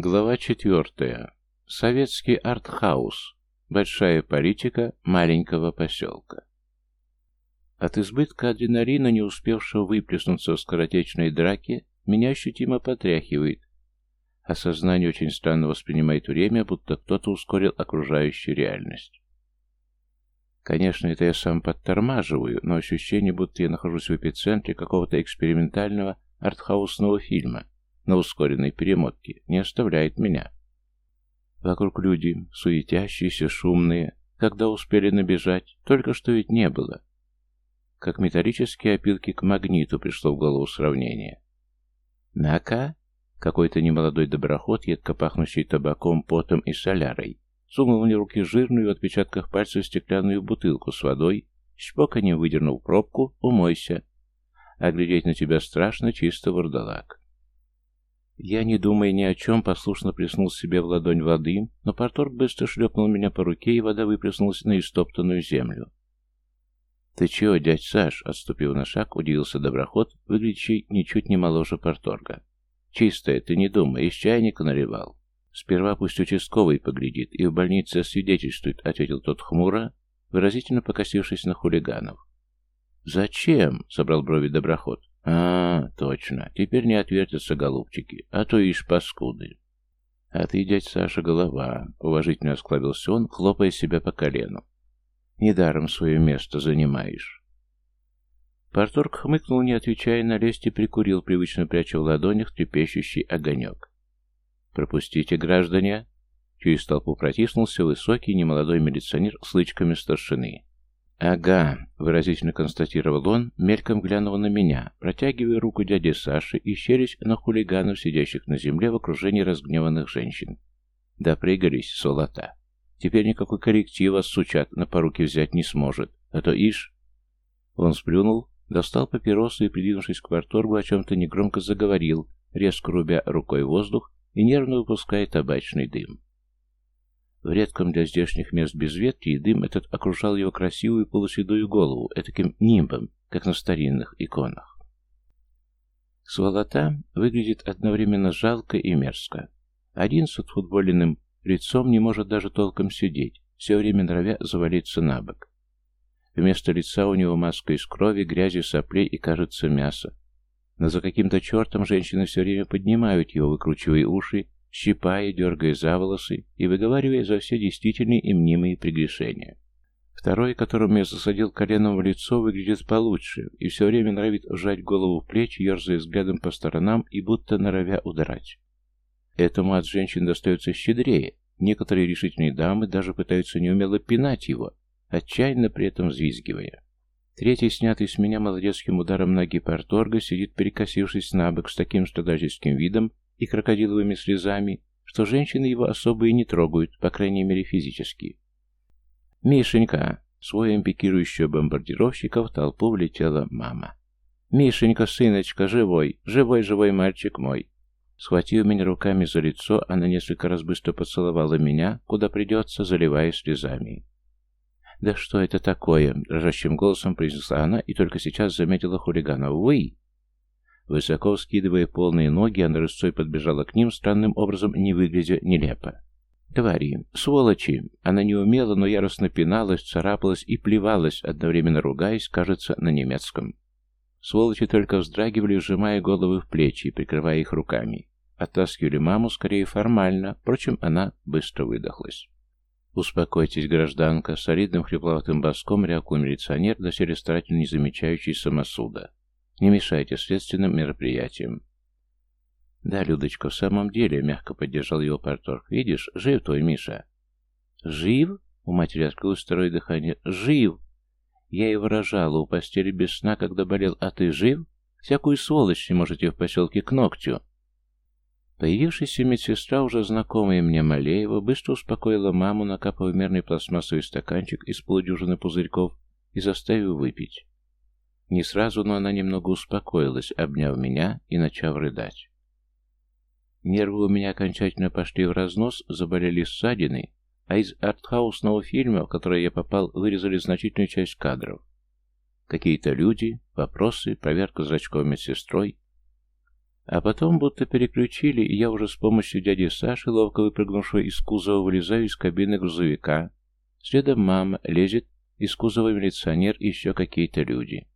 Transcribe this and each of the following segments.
Глава четвертая. Советский артхаус. Большая политика маленького поселка. От избытка адреналина, не успевшего выплеснуться в скоротечной драке, меня ощутимо потряхивает. Осознание очень странно воспринимает время, будто кто-то ускорил окружающую реальность. Конечно, это я сам подтормаживаю, но ощущение, будто я нахожусь в эпицентре какого-то экспериментального артхаусного фильма – на ускоренной перемотке, не оставляет меня. Вокруг люди, суетящиеся, шумные, когда успели набежать, только что ведь не было. Как металлические опилки к магниту пришло в голову сравнение. Нака, какой-то немолодой доброход, едко пахнущий табаком, потом и солярой, сунул мне руки жирную в отпечатках пальцев стеклянную бутылку с водой, щпоканьем выдернул пробку, умойся. А глядеть на тебя страшно, чисто вурдалак. Я, не думая ни о чем, послушно плеснул себе в ладонь воды, но порторг быстро шлепнул меня по руке, и вода выплеснулась на истоптанную землю. «Ты чего, дядь Саш?» — отступив на шаг, удивился доброход, выглядящий ничуть не моложе порторга. «Чистое, ты не думай, из чайника наливал. Сперва пусть участковый поглядит и в больнице освидетельствует», — ответил тот хмуро, выразительно покосившись на хулиганов. «Зачем?» — собрал брови доброход. «А, точно. Теперь не отвертятся голубчики, а то ишь паскуды». «А ты, дядь Саша, голова», — уважительно осклабился он, хлопая себя по колену. «Недаром свое место занимаешь». Порторг хмыкнул, не отвечая на лесть, и прикурил, привычно пряча в ладонях трепещущий огонек. «Пропустите, граждане!» Через толпу протиснулся высокий немолодой милиционер с лычками старшины. «Ага», — выразительно констатировал он, мельком глянув на меня, протягивая руку дяде Саши и щерясь на хулиганов, сидящих на земле в окружении разгневанных женщин. Допрыгались, солота. Теперь никакой корректив вас, сучат, на поруки взять не сможет, а то ишь... Он сплюнул, достал папиросу и, придвинувшись к порторгу, о чем-то негромко заговорил, резко рубя рукой воздух и нервно выпуская табачный дым. В редком для здешних мест безветрии дым этот окружал его красивую полуседую голову, этаким нимбом, как на старинных иконах. Сволота выглядит одновременно жалко и мерзко. Один с отфутболенным лицом не может даже толком сидеть, все время норовя завалиться на бок. Вместо лица у него маска из крови, грязи, соплей и, кажется, мяса. Но за каким-то чертом женщины все время поднимают его, выкручивая уши щипая, дергая за волосы и выговаривая за все действительные и мнимые прегрешения. Второй, которому я засадил коленом в лицо, выглядит получше и все время норовит вжать голову в плечи, ерзая взглядом по сторонам и будто норовя удрать. Этому от женщин достается щедрее. Некоторые решительные дамы даже пытаются неумело пинать его, отчаянно при этом взвизгивая. Третий, снятый с меня молодецким ударом ноги порторга, сидит перекосившись на бок с таким страдальческим видом, и крокодиловыми слезами, что женщины его особо и не трогают, по крайней мере физически. «Мишенька!» Своим пикирующего бомбардировщика в толпу влетела мама. «Мишенька, сыночка, живой! Живой-живой мальчик мой!» Схватив меня руками за лицо, она несколько раз быстро поцеловала меня, куда придется, заливая слезами. «Да что это такое?» — дрожащим голосом произнесла она и только сейчас заметила хулигана. «Вы!» Высоко вскидывая полные ноги, она рысцой подбежала к ним, странным образом не выглядя нелепо. «Твари! Сволочи!» Она не умела, но яростно пиналась, царапалась и плевалась, одновременно ругаясь, кажется, на немецком. Сволочи только вздрагивали, сжимая головы в плечи прикрывая их руками. Оттаскивали маму скорее формально, впрочем, она быстро выдохлась. «Успокойтесь, гражданка», — солидным хрипловатым боском рявкнул милиционер, доселе старательно не замечающий самосуда. Не мешайте следственным мероприятиям. Да, Людочка, в самом деле, мягко поддержал его порторг. Видишь, жив твой Миша. Жив? У матери открылось второе дыхание. Жив! Я и выражала у постели без сна, когда болел. А ты жив? Всякую сволочь не можете в поселке к ногтю. Появившаяся медсестра, уже знакомая мне Малеева, быстро успокоила маму, накапав мерный пластмассовый стаканчик из полудюжины пузырьков и заставив выпить. Не сразу, но она немного успокоилась, обняв меня и начав рыдать. Нервы у меня окончательно пошли в разнос, заболели ссадины, а из артхаусного фильма, в который я попал, вырезали значительную часть кадров. Какие-то люди, вопросы, проверка зрачков медсестрой. А потом будто переключили, и я уже с помощью дяди Саши, ловко выпрыгнувшего из кузова, вылезаю из кабины грузовика. Следом мама лезет, из кузова милиционер и еще какие-то люди.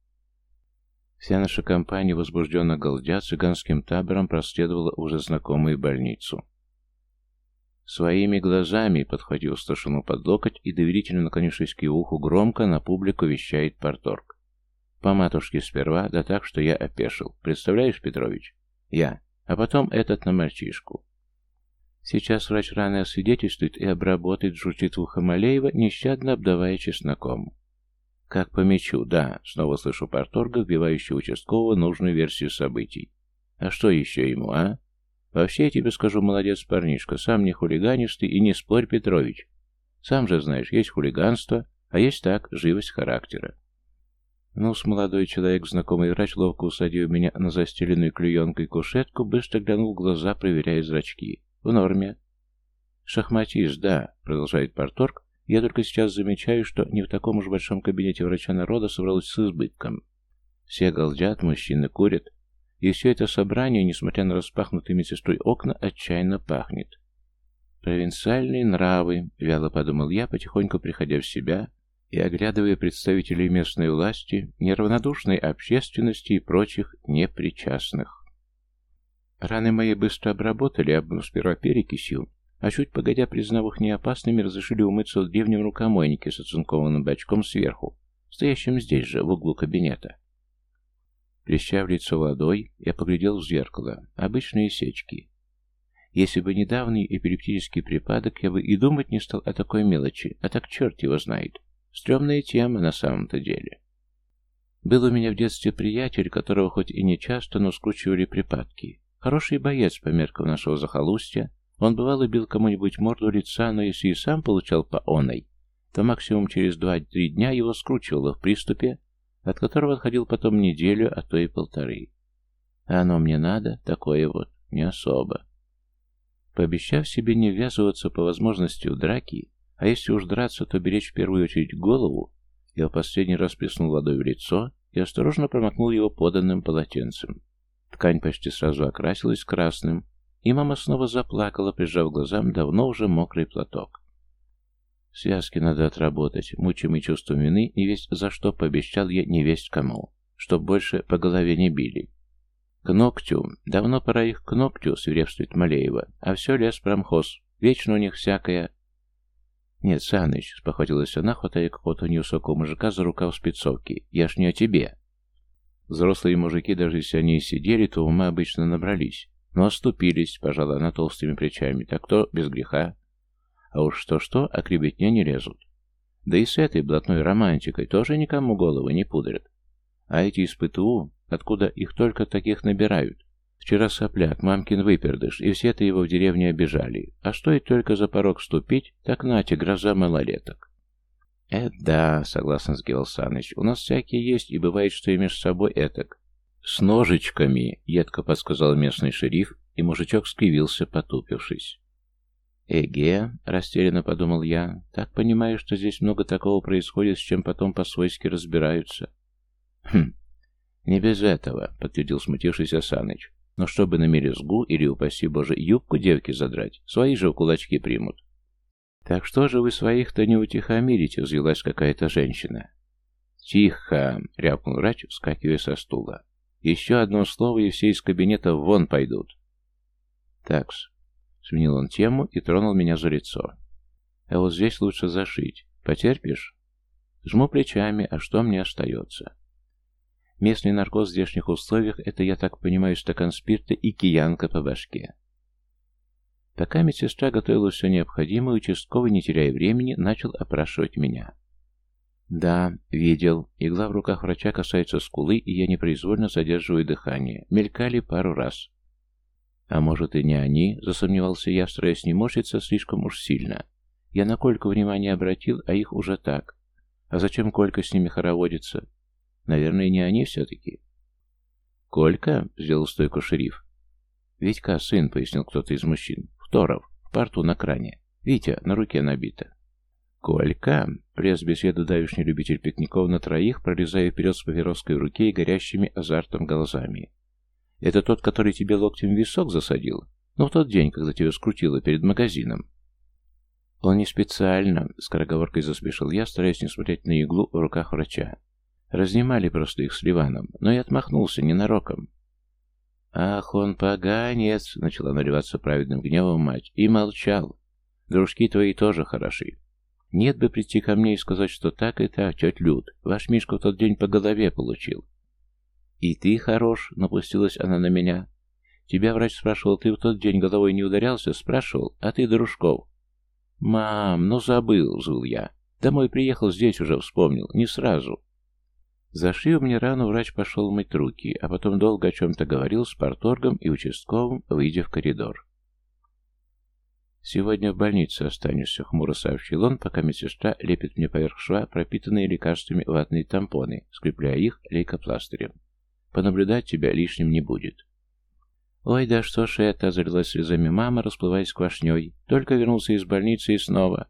Вся наша компания, возбужденно галдя, цыганским табором проследовала уже знакомую больницу. Своими глазами, подхватил старшину под локоть и, доверительно наклонившись к его уху, громко на публику вещает порторг. По матушке сперва, да так, что я опешил. Представляешь, Петрович? Я. А потом этот на мальчишку. Сейчас врач раны освидетельствует и обработает, журчит в ухо Малеева, нещадно обдавая чесноком. Как по мячу, да, снова слышу порторга, вбивающего участкового нужную версию событий. А что еще ему, а? Вообще, я тебе скажу, молодец парнишка, сам не хулиганистый и не спорь, Петрович. Сам же знаешь, есть хулиганство, а есть так, живость характера. Ну, с молодой человек, знакомый врач, ловко усадив меня на застеленную клеенкой кушетку, быстро глянул в глаза, проверяя зрачки. В норме. Шахматист, да, продолжает Парторг. Я только сейчас замечаю, что не в таком уж большом кабинете врача народа собралось с избытком. Все галдят, мужчины курят, и все это собрание, несмотря на распахнутые медсестрой окна, отчаянно пахнет. «Провинциальные нравы», — вяло подумал я, потихоньку приходя в себя и оглядывая представителей местной власти, неравнодушной общественности и прочих непричастных. Раны мои быстро обработали, сперва перекисью, а чуть погодя, признав их неопасными, разрешили умыться в древнем рукомойнике с оцинкованным бачком сверху, стоящим здесь же, в углу кабинета. Плеща лицо водой, я поглядел в зеркало. Обычные сечки. Если бы недавний эпилептический припадок, я бы и думать не стал о такой мелочи, а так черт его знает. Стремная тема на самом-то деле. Был у меня в детстве приятель, которого хоть и не часто, но скручивали припадки. Хороший боец по меркам нашего захолустья. Он бывало бил кому-нибудь морду лица, но если и сам получал по оной, то максимум через два-три дня его скручивало в приступе, от которого отходил потом неделю, а то и полторы. А оно мне надо, такое вот, не особо. Пообещав себе не ввязываться по возможности в драки, а если уж драться, то беречь в первую очередь голову, я в последний раз плеснул водой в лицо и осторожно промокнул его поданным полотенцем. Ткань почти сразу окрасилась красным, и мама снова заплакала, прижав глазам давно уже мокрый платок. Связки надо отработать, мучимый чувством вины, не весть за что пообещал я не весть кому, чтоб больше по голове не били. К ногтю, давно пора их к ногтю, свирепствует Малеева, а все лес промхоз, вечно у них всякое... Нет, Саныч, спохватилась она, хватая какого-то невысокого мужика за рукав спецовки, я ж не о тебе. Взрослые мужики, даже если они и сидели, то ума обычно набрались, но оступились, пожала она толстыми плечами, так то без греха. А уж что-что, а к ребятне не лезут. Да и с этой блатной романтикой тоже никому голову не пудрят. А эти из ПТУ, откуда их только таких набирают? Вчера сопляк, мамкин выпердыш, и все-то его в деревне обижали. А стоит только за порог ступить, так нате, гроза малолеток. «Э, да», — согласно сгивал Саныч, — «у нас всякие есть, и бывает, что и между собой этак». «С ножичками», — едко подсказал местный шериф, и мужичок скривился, потупившись. «Эге», — растерянно подумал я, — «так понимаю, что здесь много такого происходит, с чем потом по-свойски разбираются». «Хм, не без этого», — подтвердил смутившийся Саныч. «Но чтобы на мерезгу или, упаси Боже, юбку девки задрать, свои же в кулачки примут». «Так что же вы своих-то не утихомирите?» — взвелась какая-то женщина. «Тихо!» — рявкнул врач, вскакивая со стула. «Еще одно слово, и все из кабинета вон пойдут». «Такс, Сменил он тему и тронул меня за лицо. А вот здесь лучше зашить. Потерпишь? Жму плечами, а что мне остается? Местный наркоз в здешних условиях — это, я так понимаю, стакан спирта и киянка по башке. Пока медсестра готовила все необходимое, участковый, не теряя времени, начал опрашивать меня. Да, видел. Игла в руках врача касается скулы, и я непроизвольно задерживаю дыхание. Мелькали пару раз. А может и не они, засомневался я, стараясь не морщиться слишком уж сильно. Я на Кольку внимание обратил, а их уже так. А зачем Колька с ними хороводится? Наверное, не они все-таки. «Колька?» — сделал стойку шериф. «Витька, сын», — пояснил кто-то из мужчин. «Второв, в порту на кране. Витя, на руке набито». «Колька!» — влез беседу давишний любитель пикников на троих, пролезая вперед с папироской в руке и горящими азартом глазами. Это тот, который тебе локтем в висок засадил? Ну, в тот день, когда тебя скрутило перед магазином. Он не специально, скороговоркой заспешил я, стараясь не смотреть на иглу в руках врача. Разнимали просто их с Ливаном, но я отмахнулся ненароком. «Ах, он поганец!» — начала наливаться праведным гневом мать. И молчал. «Дружки твои тоже хороши. Нет бы прийти ко мне и сказать, что так и так, тетя Люд, ваш Мишка в тот день по голове получил». «И ты хорош», — напустилась она на меня. «Тебя врач спрашивал, ты в тот день головой не ударялся?» Спрашивал, а ты, Дружков. «Мам, ну забыл», — зыл я. «Домой приехал, здесь уже вспомнил, не сразу». Зашив мне рану, врач пошел мыть руки, а потом долго о чем-то говорил с парторгом и участковым, выйдя в коридор. «Сегодня в больнице останешься», — хмуро сообщил он, пока медсестра лепит мне поверх шва пропитанные лекарствами ватные тампоны, скрепляя их лейкопластырем. «Понаблюдать тебя лишним не будет». «Ой, да что ж это!» — залилась слезами мама, расплываясь квашней. «Только вернулся из больницы и снова».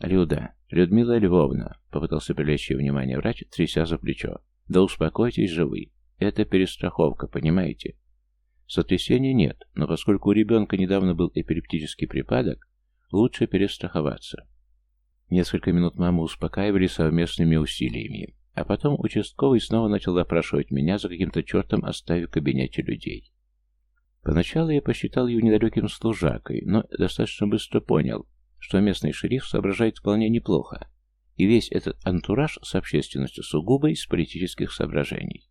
«Люда, Людмила Львовна», — попытался привлечь ее внимание врач, тряся за плечо. «Да успокойтесь же вы. Это перестраховка, понимаете? Сотрясения нет, но поскольку у ребенка недавно был эпилептический припадок, лучше перестраховаться». Несколько минут маму успокаивали совместными усилиями, а потом участковый снова начал допрашивать меня за каким-то чертом, оставив в кабинете людей. Поначалу я посчитал его недалеким служакой, но достаточно быстро понял, что местный шериф соображает вполне неплохо, и весь этот антураж с общественностью сугубо из политических соображений.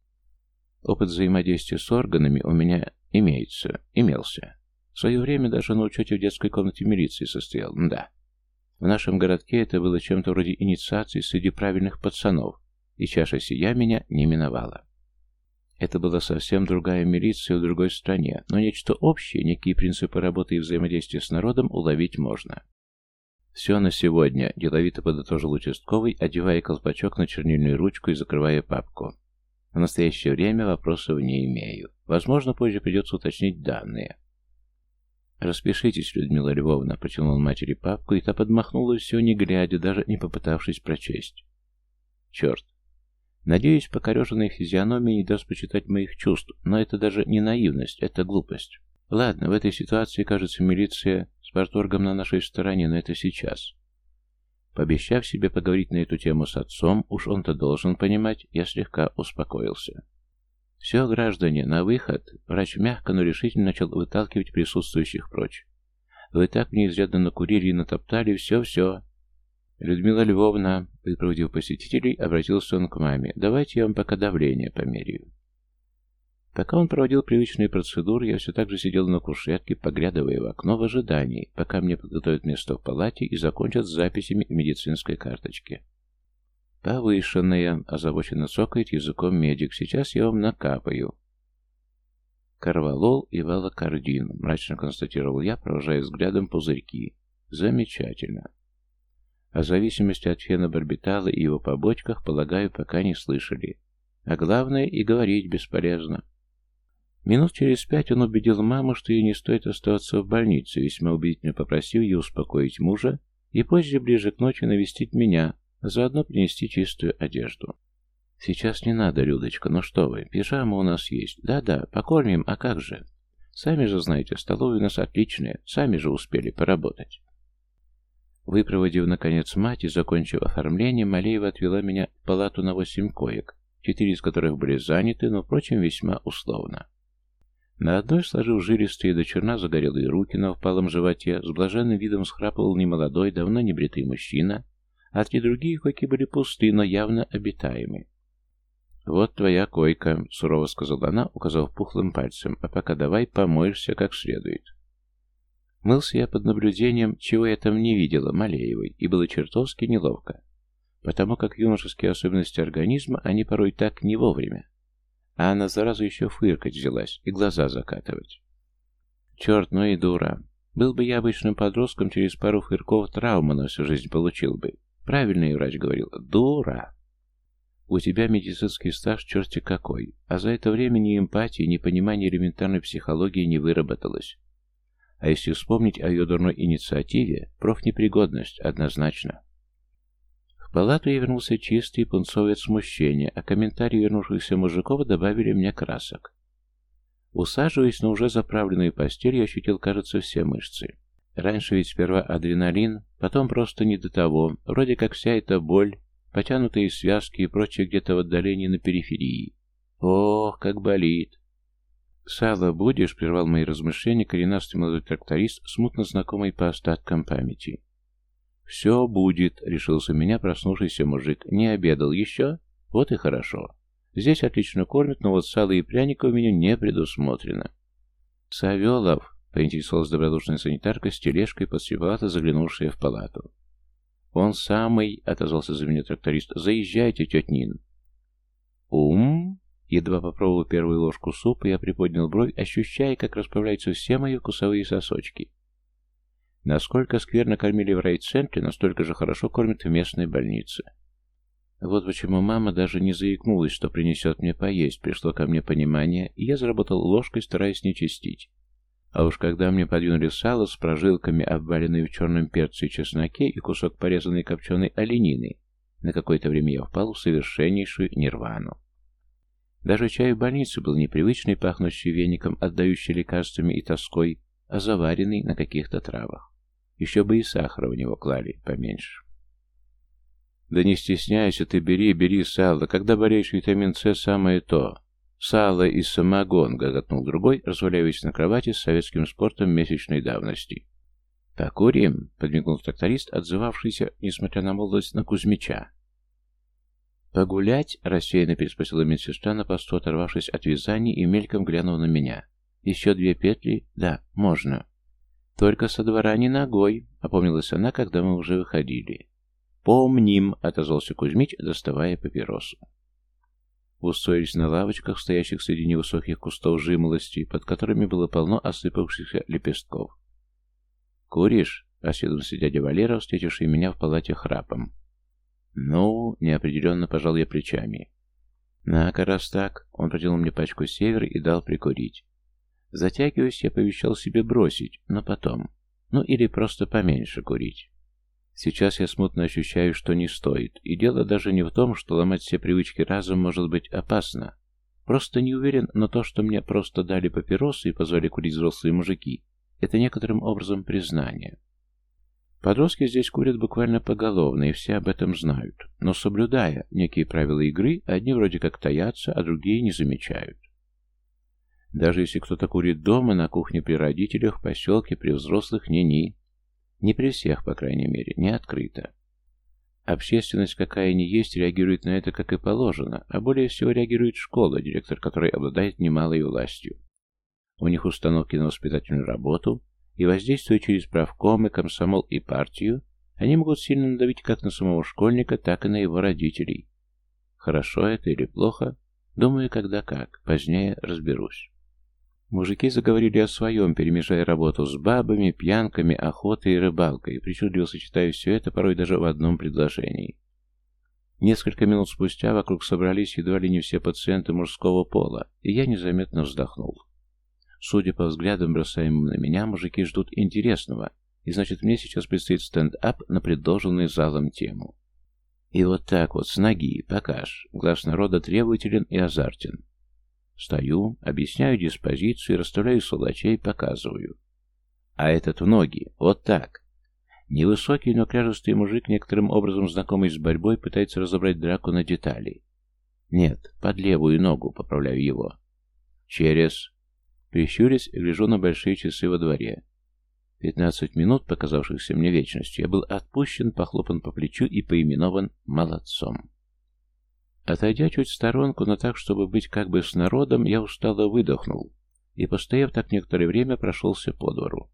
Опыт взаимодействия с органами у меня имеется, имелся. В свое время даже на учете в детской комнате милиции состоял, да. В нашем городке это было чем-то вроде инициации среди правильных пацанов, и чаша сия меня не миновала. Это была совсем другая милиция в другой стране, но нечто общее, некие принципы работы и взаимодействия с народом уловить можно. «Все на сегодня», — деловито подытожил участковый, одевая колпачок на чернильную ручку и закрывая папку. «В настоящее время вопросов не имею. Возможно, позже придется уточнить данные». «Распишитесь, Людмила Львовна», — протянул матери папку, и та подмахнула все, не глядя, даже не попытавшись прочесть. «Черт, Надеюсь, покореженная физиономия не даст почитать моих чувств, но это даже не наивность, это глупость. Ладно, в этой ситуации, кажется, милиция с парторгом на нашей стороне, но это сейчас. Пообещав себе поговорить на эту тему с отцом, уж он-то должен понимать, я слегка успокоился. «Все, граждане, на выход!» Врач мягко, но решительно начал выталкивать присутствующих прочь. «Вы так мне изрядно накурили и натоптали, все-все. Людмила Львовна, выпроводив посетителей, обратился он к маме. «Давайте я вам пока давление померяю». Пока он проводил привычные процедуры, я все так же сидел на кушетке, поглядывая в окно в ожидании, пока мне подготовят место в палате и закончат с записями медицинской карточке. «Повышенная», — озабоченно цокает языком медик, — «сейчас я вам накапаю». «Карвалол и валокардин», — мрачно констатировал я, провожая взглядом пузырьки. «Замечательно. О зависимости от фенобарбитала и его побочках, полагаю, пока не слышали. А главное, и говорить бесполезно. Минут через пять он убедил маму, что ей не стоит оставаться в больнице, весьма убедительно попросив ее успокоить мужа и позже, ближе к ночи, навестить меня, заодно принести чистую одежду. «Сейчас не надо, Людочка, ну что вы, пижама у нас есть. Да-да, покормим, а как же? Сами же знаете, столовая у нас отличная, сами же успели поработать». Выпроводив, наконец, мать и закончив оформление, Малеева отвела меня в палату на восемь коек, четыре из которых были заняты, но, впрочем, весьма условно. На одной, сложив жилистые до черна загорелые руки на впалом животе, с блаженным видом схрапывал немолодой, давно небритый мужчина, а три другие койки были пусты, но явно обитаемы. «Вот твоя койка», — сурово сказала она, указав пухлым пальцем, «а пока давай помоешься как следует». Мылся я под наблюдением, чего я там не видела, Малеевой, и было чертовски неловко, потому как юношеские особенности организма, они порой так не вовремя. А она заразу еще фыркать взялась и глаза закатывать. Черт, ну и дура. Был бы я обычным подростком, через пару фырков травму на всю жизнь получил бы. Правильный врач говорил. Дура. У тебя медицинский стаж черти какой, а за это время ни эмпатии, ни понимания элементарной психологии не выработалось. А если вспомнить о ее дурной инициативе, профнепригодность однозначно. Палату я вернулся чистый и пунцовый от смущения, а комментарии вернувшихся мужиков добавили мне красок. Усаживаясь на уже заправленную постель, я ощутил, кажется, все мышцы. Раньше ведь сперва адреналин, потом просто не до того, вроде как вся эта боль, потянутые связки и прочее где-то в отдалении на периферии. Ох, как болит. «Сало будешь?» — прервал мои размышления коренастый молодой тракторист, смутно знакомый по остаткам памяти. «Все будет», — решился меня проснувшийся мужик. «Не обедал еще? Вот и хорошо. Здесь отлично кормят, но вот сало и пряника у меня не предусмотрено». «Савелов», — поинтересовалась добродушная санитарка с тележкой, подсевато заглянувшая в палату. «Он самый», — отозвался за меня тракторист. «Заезжайте, тетя Нин». «Ум?» Едва попробовал первую ложку супа, я приподнял бровь, ощущая, как расправляются все мои вкусовые сосочки. Насколько скверно кормили в райцентре, настолько же хорошо кормят в местной больнице. Вот почему мама даже не заикнулась, что принесет мне поесть. Пришло ко мне понимание, и я заработал ложкой, стараясь не чистить. А уж когда мне подвинули сало с прожилками, обваленные в черном перце и чесноке, и кусок порезанной копченой оленины, на какое-то время я впал в совершеннейшую нирвану. Даже чай в больнице был непривычный, пахнущий веником, отдающий лекарствами и тоской, а заваренный на каких-то травах. Еще бы и сахара в него клали поменьше. «Да не стесняйся ты, бери, бери сало. Когда болеешь витамин С, самое то. Сало и самогон», — гоготнул другой, разваливаясь на кровати с советским спортом месячной давности. «Покурим», — подмигнул тракторист, отзывавшийся, несмотря на молодость, на Кузьмича. «Погулять?» — рассеянно переспросила медсестра на посту, оторвавшись от вязания и мельком глянув на меня. «Еще две петли? Да, можно». «Только со двора не ногой», — опомнилась она, когда мы уже выходили. «Помним», — отозвался Кузьмич, доставая папиросу. Устроились на лавочках, стоящих среди невысоких кустов жимолости, под которыми было полно осыпавшихся лепестков. «Куришь?» — осведомился дядя Валера, встретивший меня в палате храпом. «Ну...» — неопределенно пожал я плечами. «На-ка, раз так...» — он протянул мне пачку север и дал прикурить. Затягиваясь, я повещал себе бросить, но потом. Ну или просто поменьше курить. Сейчас я смутно ощущаю, что не стоит. И дело даже не в том, что ломать все привычки разом может быть опасно. Просто не уверен, но то, что мне просто дали папиросы и позвали курить взрослые мужики, это некоторым образом признание. Подростки здесь курят буквально поголовно, и все об этом знают. Но соблюдая некие правила игры, одни вроде как таятся, а другие не замечают. Даже если кто-то курит дома, на кухне при родителях, в поселке, при взрослых, не-ни. Не при всех, по крайней мере, не открыто. Общественность, какая ни есть, реагирует на это как и положено, а более всего реагирует школа, директор которой обладает немалой властью. У них установки на воспитательную работу, и воздействуя через правкомы, комсомол и партию, они могут сильно надавить как на самого школьника, так и на его родителей. Хорошо это или плохо? Думаю, когда как. Позднее разберусь. Мужики заговорили о своем, перемежая работу с бабами, пьянками, охотой и рыбалкой, причудливо сочетая все это порой даже в одном предложении. Несколько минут спустя вокруг собрались едва ли не все пациенты мужского пола, и я незаметно вздохнул. Судя по взглядам, бросаемым на меня, мужики ждут интересного, и значит мне сейчас предстоит стенд-ап на предложенную залом тему. И вот так вот, с ноги, покаж, глаз народа требователен и азартен. Стою, объясняю диспозицию, расставляю сволочей, показываю. А этот в ноги, вот так. Невысокий, но кряжестый мужик, некоторым образом знакомый с борьбой, пытается разобрать драку на детали. Нет, под левую ногу, поправляю его. Через. Прищурясь, гляжу на большие часы во дворе. Пятнадцать минут, показавшихся мне вечностью, я был отпущен, похлопан по плечу и поименован молодцом. Отойдя чуть в сторонку, но так, чтобы быть как бы с народом, я устало выдохнул и, постояв так некоторое время, прошелся по двору.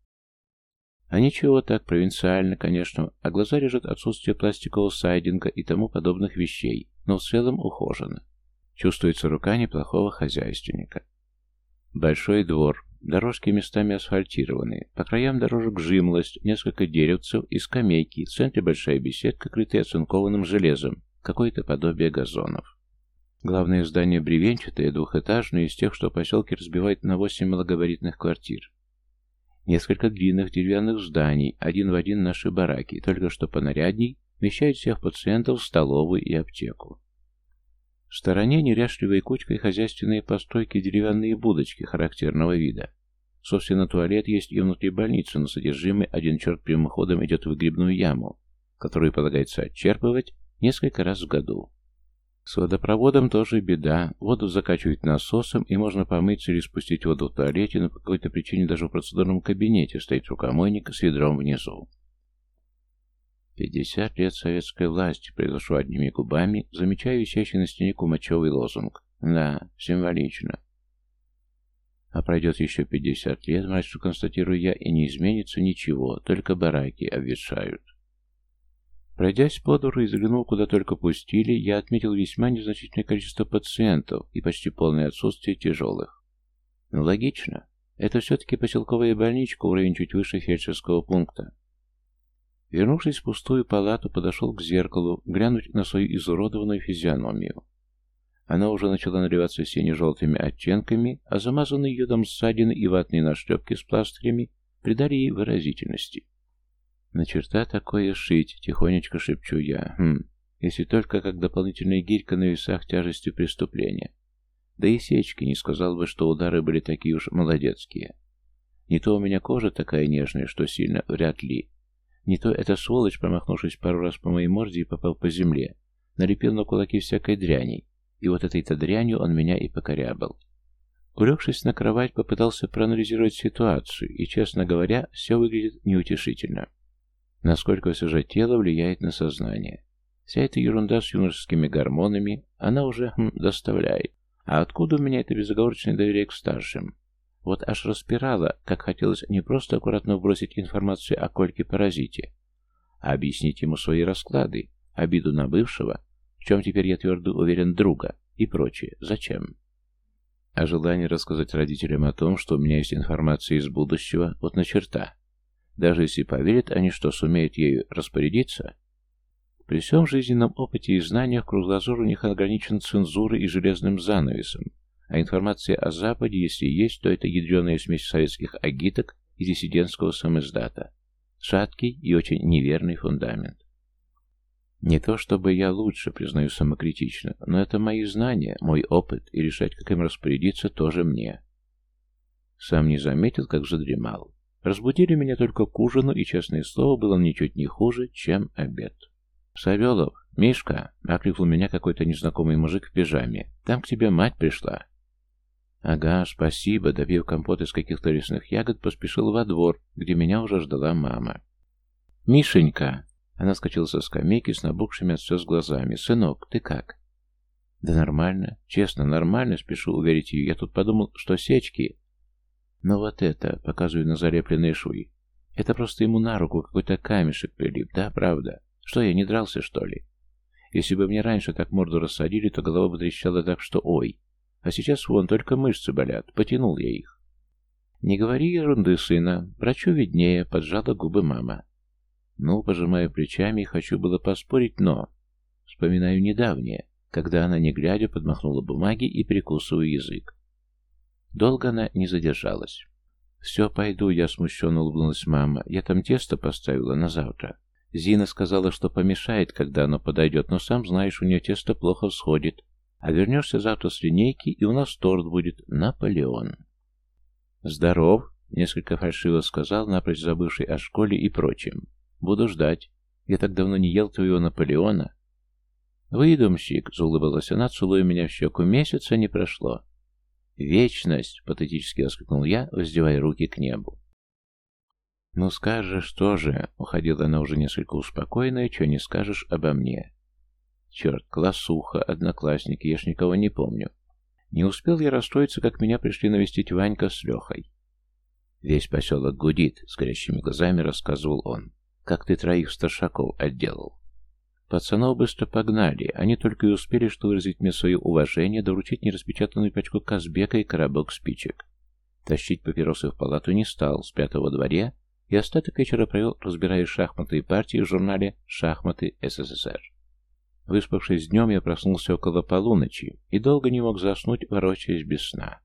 А ничего так, провинциально, конечно, а глаза режет отсутствие пластикового сайдинга и тому подобных вещей, но в целом ухожено. Чувствуется рука неплохого хозяйственника. Большой двор, дорожки местами асфальтированные, по краям дорожек жимлость, несколько деревцев и скамейки, в центре большая беседка, крытая оцинкованным железом, какое-то подобие газонов. Главное здание бревенчатое, двухэтажное, из тех, что в поселке разбивают на восемь малогабаритных квартир. Несколько длинных деревянных зданий, один в один наши бараки, только что понарядней, вмещают всех пациентов в столовую и аптеку. В стороне неряшливой кучкой хозяйственные постройки деревянные будочки характерного вида. Собственно, туалет есть и внутри больницы, но содержимый один черт прямым ходом идет в выгребную яму, которую полагается отчерпывать несколько раз в году. С водопроводом тоже беда. Воду закачивать насосом, и можно помыться или спустить воду в туалете, но по какой-то причине даже в процедурном кабинете стоит рукомойник с ведром внизу. «Пятьдесят лет советской власти», — произошло одними губами, замечая висящий на стене кумачевый лозунг. «Да, символично». А пройдет еще пятьдесят лет, мрачно констатирую я, и не изменится ничего, только бараки обветшают. Пройдясь по двору и заглянув, куда только пустили, я отметил весьма незначительное количество пациентов и почти полное отсутствие тяжелых. Ну, логично. Это все-таки поселковая больничка, уровень чуть выше фельдшерского пункта. Вернувшись в пустую палату, подошел к зеркалу, глянуть на свою изуродованную физиономию. Она уже начала наливаться сине-желтыми оттенками, а замазанные йодом ссадины и ватные нашлепки с пластырями придали ей выразительности. «На черта такое шить», — тихонечко шепчу я. «Хм, если только как дополнительная гирька на весах тяжести преступления. Да и сечки не сказал бы, что удары были такие уж молодецкие. Не то у меня кожа такая нежная, что сильно, вряд ли. Не то эта сволочь, промахнувшись пару раз по моей морде и попал по земле, налепил на кулаки всякой дряни, и вот этой-то дрянью он меня и покорябал. Улегшись на кровать, попытался проанализировать ситуацию, и, честно говоря, все выглядит неутешительно. Насколько же тело влияет на сознание. Вся эта ерунда с юношескими гормонами, она уже хм, доставляет. А откуда у меня это безоговорочное доверие к старшим? Вот аж распирало, как хотелось не просто аккуратно вбросить информацию о Кольке-паразите, а объяснить ему свои расклады, обиду на бывшего, в чем теперь я твердо уверен друга, и прочее. Зачем? А желание рассказать родителям о том, что у меня есть информация из будущего, вот на черта. Даже если поверят они, что сумеют ею распорядиться, при всем жизненном опыте и знаниях круглозор у них ограничен цензурой и железным занавесом, а информация о Западе, если есть, то это ядреная смесь советских агиток и диссидентского самоиздата. Шаткий и очень неверный фундамент. Не то чтобы я лучше, признаю самокритично, но это мои знания, мой опыт, и решать, как им распорядиться, тоже мне. Сам не заметил, как задремал. Разбудили меня только к ужину, и, честное слово, было ничуть не хуже, чем обед. «Савелов, Мишка!» — окликнул меня какой-то незнакомый мужик в пижаме. «Там к тебе мать пришла». «Ага, спасибо», — допив компот из каких-то лесных ягод, поспешил во двор, где меня уже ждала мама. «Мишенька!» Она скачала со скамейки с набухшими от слез глазами. «Сынок, ты как?» «Да нормально. Честно, нормально, спешу уверить ее. Я тут подумал, что сечки но вот это, показываю на залепленные швы, это просто ему на руку какой-то камешек прилип, да, правда? Что, я не дрался, что ли? Если бы мне раньше так морду рассадили, то голова бы трещала так, что ой. А сейчас вон только мышцы болят, потянул я их. Не говори ерунды, сына, врачу виднее, поджала губы мама. Ну, пожимаю плечами, хочу было поспорить, но... Вспоминаю недавнее, когда она, не глядя, подмахнула бумаги и прикусываю язык. Долго она не задержалась. «Все, пойду», — я смущенно улыбнулась мама. «Я там тесто поставила на завтра. Зина сказала, что помешает, когда оно подойдет, но сам знаешь, у нее тесто плохо всходит. А вернешься завтра с линейки, и у нас торт будет Наполеон». «Здоров», — несколько фальшиво сказал, напрочь забывший о школе и прочем. «Буду ждать. Я так давно не ел твоего Наполеона». «Выдумщик», — заулыбалась она, целуя меня в щеку. «Месяца не прошло». «Вечность!» — патетически воскликнул я, воздевая руки к небу. «Ну скажешь, что же?» — уходила она уже несколько успокоенная, что не скажешь обо мне. «Черт, классуха, одноклассники, я ж никого не помню. Не успел я расстроиться, как меня пришли навестить Ванька с Лехой. Весь поселок гудит, с горящими глазами рассказывал он. Как ты троих старшаков отделал? Пацанов быстро погнали, они только и успели что выразить мне свое уважение, доручить нераспечатанную пачку Казбека и коробок спичек. Тащить папиросы в палату не стал, спрятал во дворе, и остаток вечера провел, разбирая шахматные партии в журнале «Шахматы СССР». Выспавшись днем, я проснулся около полуночи и долго не мог заснуть, ворочаясь без сна.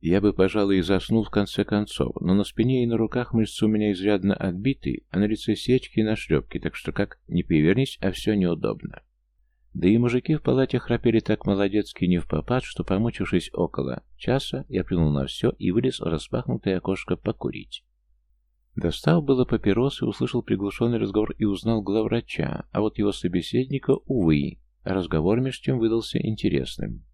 Я бы, пожалуй, и заснул в конце концов, но на спине и на руках мышцы у меня изрядно отбиты, а на лице сечки и нашлепки, так что как не повернись, а все неудобно. Да и мужики в палате храпели так молодецки не в попад, что, помучившись около часа, я плюнул на все и вылез в распахнутое окошко покурить. Достал было папиросы, услышал приглушенный разговор и узнал главврача, а вот его собеседника, увы, разговор меж тем выдался интересным.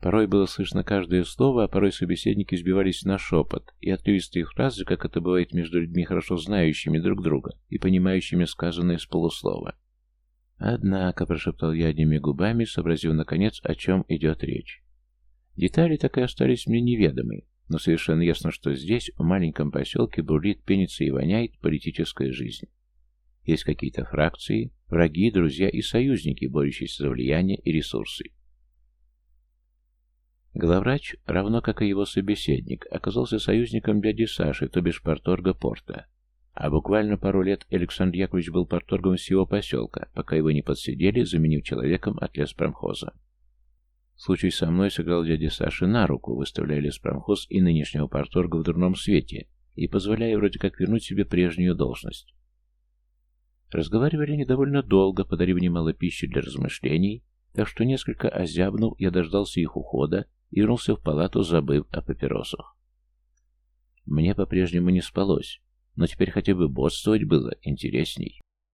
Порой было слышно каждое слово, а порой собеседники сбивались на шепот, и отрывистые фразы, как это бывает между людьми, хорошо знающими друг друга и понимающими сказанное с полуслова. «Однако», — прошептал я одними губами, сообразив, наконец, о чем идет речь. Детали так и остались мне неведомы, но совершенно ясно, что здесь, в маленьком поселке, бурлит, пенится и воняет политическая жизнь. Есть какие-то фракции, враги, друзья и союзники, борющиеся за влияние и ресурсы. Главврач, равно как и его собеседник, оказался союзником дяди Саши, то бишь порторга порта. А буквально пару лет Александр Яковлевич был порторгом всего поселка, пока его не подсидели, заменив человеком от леспромхоза. Случай со мной сыграл дядя Саши на руку, выставляя леспромхоз и нынешнего порторга в дурном свете и позволяя вроде как вернуть себе прежнюю должность. Разговаривали они довольно долго, подарив немало пищи для размышлений, так что несколько озябнув, я дождался их ухода и вернулся в палату, забыв о папиросах. Мне по-прежнему не спалось, но теперь хотя бы бодствовать было интересней.